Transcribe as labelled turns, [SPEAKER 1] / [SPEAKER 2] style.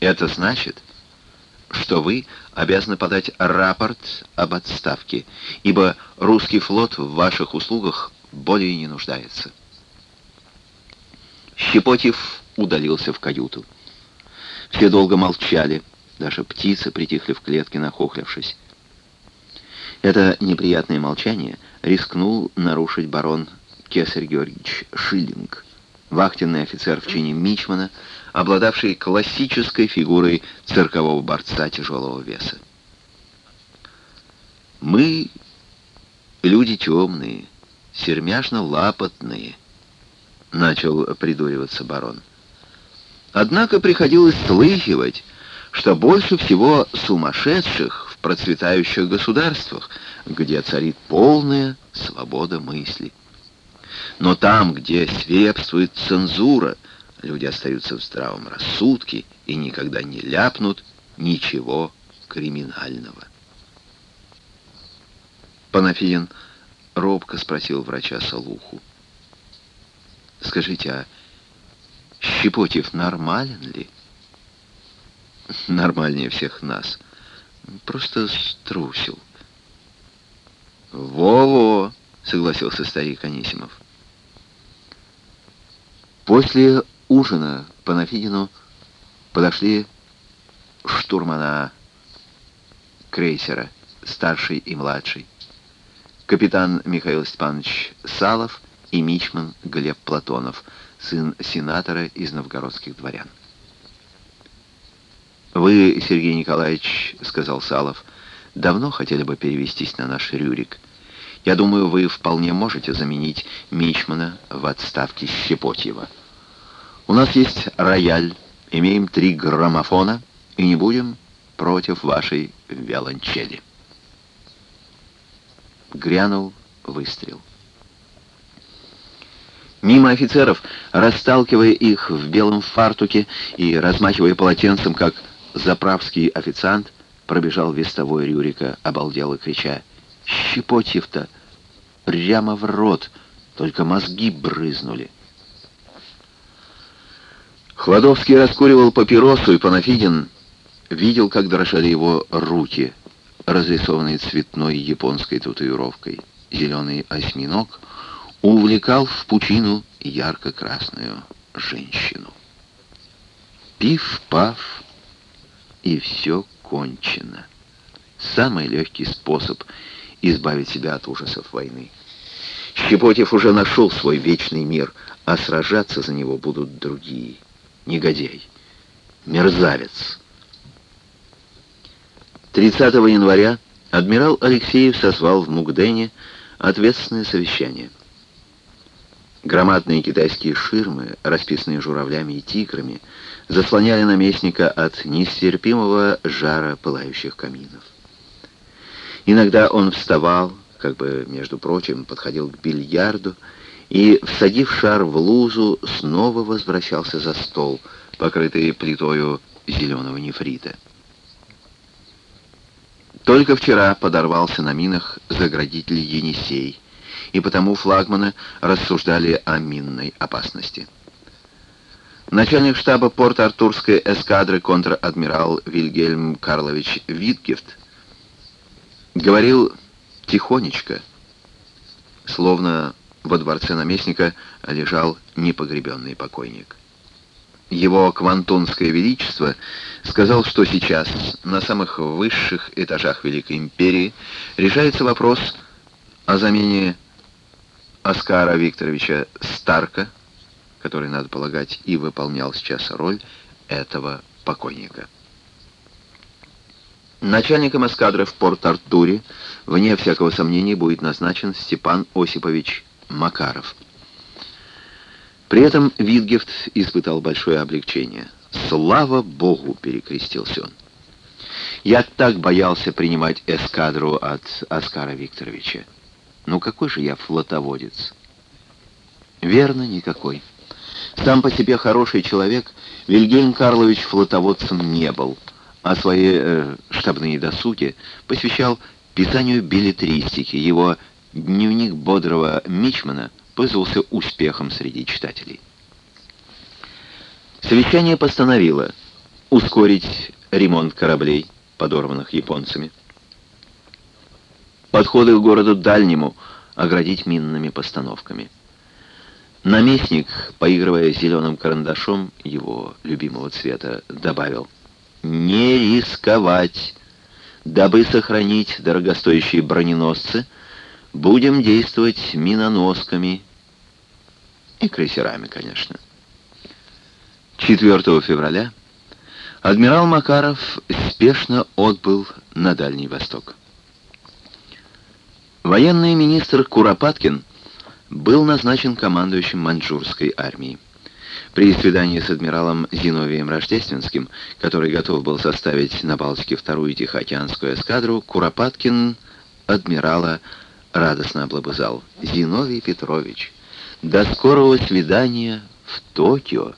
[SPEAKER 1] Это значит, что вы обязаны подать рапорт об отставке, ибо русский флот в ваших услугах более не нуждается. Щепотев удалился в каюту. Все долго молчали, даже птицы притихли в клетке, нахохлившись. Это неприятное молчание рискнул нарушить барон Кесарь Георгиевич Шиллинг, вахтенный офицер в чине Мичмана, обладавший классической фигурой циркового борца тяжелого веса. «Мы люди темные, сермяжно-лапотные», — начал придуриваться барон. Однако приходилось слыхивать, что больше всего сумасшедших в процветающих государствах, где царит полная свобода мысли. Но там, где свирепствует цензура, люди остаются в здравом рассудке и никогда не ляпнут ничего криминального. Панафидин робко спросил врача Салуху. «Скажите, а Щепотев нормален ли?» «Нормальнее всех нас. Просто струсил». «Во-во!» — согласился старик Анисимов. После ужина по Нафидину подошли штурмана крейсера, старший и младший, капитан Михаил Степанович Салов и мичман Глеб Платонов, сын сенатора из новгородских дворян. «Вы, Сергей Николаевич, — сказал Салов, — давно хотели бы перевестись на наш Рюрик. Я думаю, вы вполне можете заменить Мичмана в отставке Щепотьева. У нас есть рояль, имеем три граммофона и не будем против вашей виолончели. Грянул выстрел. Мимо офицеров, расталкивая их в белом фартуке и размахивая полотенцем, как заправский официант, пробежал вестовой Рюрика, обалдело крича «Щепотьев-то! Прямо в рот! Только мозги брызнули!» Хладовский раскуривал папиросу, и Панафидин видел, как дрожали его руки, разрисованные цветной японской татуировкой. Зеленый осьминог увлекал в пучину ярко-красную женщину. Пиф-паф, и все кончено. Самый легкий способ избавить себя от ужасов войны. Щепотев уже нашел свой вечный мир, а сражаться за него будут другие — негодяй, мерзавец. 30 января адмирал Алексеев созвал в Мугдене ответственное совещание. Громадные китайские ширмы, расписанные журавлями и тиграми, заслоняли наместника от нестерпимого жара пылающих каминов. Иногда он вставал, как бы, между прочим, подходил к бильярду и, всадив шар в лузу, снова возвращался за стол, покрытый плитою зеленого нефрита. Только вчера подорвался на минах заградитель Енисей, и потому флагманы рассуждали о минной опасности. Начальник штаба Порт-Артурской эскадры контр-адмирал Вильгельм Карлович Витгефт говорил тихонечко, словно во дворце наместника лежал непогребенный покойник. Его квантунское величество сказал, что сейчас на самых высших этажах Великой Империи решается вопрос о замене Оскара Викторовича Старка, который, надо полагать, и выполнял сейчас роль этого покойника. Начальником эскадры в Порт-Артуре, вне всякого сомнения, будет назначен Степан Осипович Макаров. При этом Витгефт испытал большое облегчение. «Слава Богу!» — перекрестился он. «Я так боялся принимать эскадру от Оскара Викторовича. Ну какой же я флотоводец?» «Верно, никакой. Сам по себе хороший человек Вильгельм Карлович флотоводцем не был, а свои э, штабные досуги посвящал писанию билетристики, его Дневник бодрого Мичмана пользовался успехом среди читателей. Совещание постановило ускорить ремонт кораблей, подорванных японцами. Подходы к городу дальнему оградить минными постановками. Наместник, поигрывая зеленым карандашом его любимого цвета, добавил «Не рисковать! Дабы сохранить дорогостоящие броненосцы, будем действовать миноносками и крейсерами, конечно». 4 февраля адмирал Макаров спешно отбыл на Дальний Восток. Военный министр Куропаткин был назначен командующим маньчжурской армией. При свидании с адмиралом Зиновием Рождественским, который готов был составить на Балтике вторую Тихоокеанскую эскадру, Куропаткин адмирала радостно облобызал. «Зиновий Петрович, до скорого свидания в Токио!»